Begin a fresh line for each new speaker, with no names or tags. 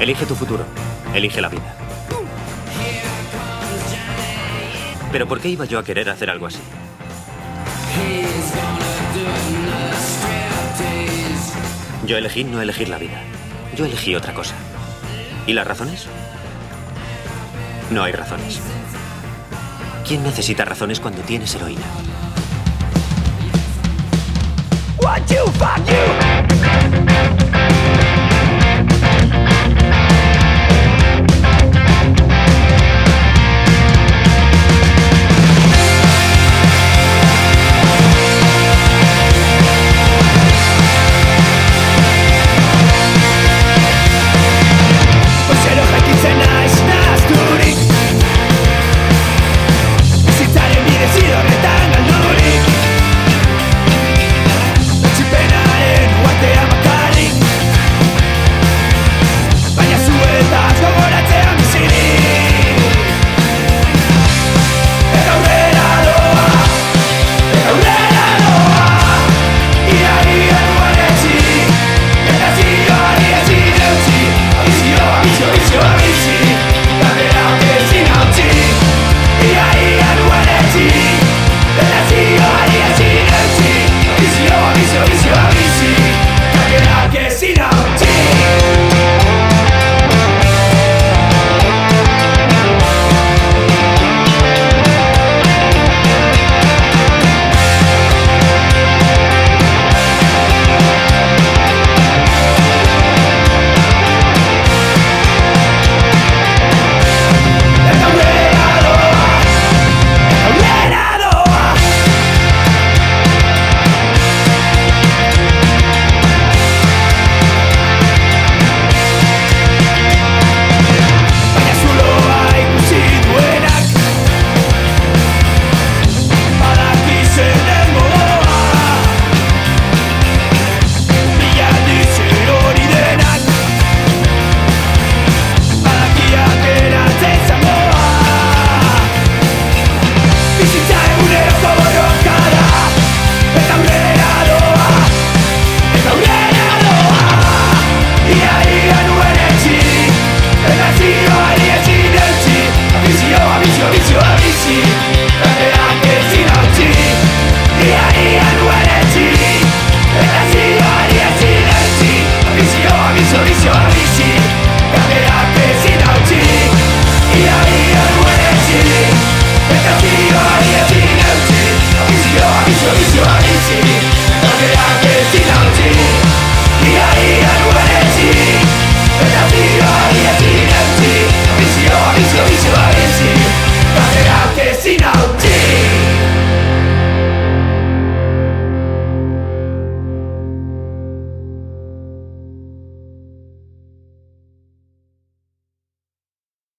Elige tu futuro. Elige la vida. Pero ¿por qué iba yo a querer hacer algo así? Yo elegí no elegir la vida. Yo elegí otra cosa. ¿Y las razones? No hay razones. ¿Quién necesita razones cuando tienes heroína?
What you fuck you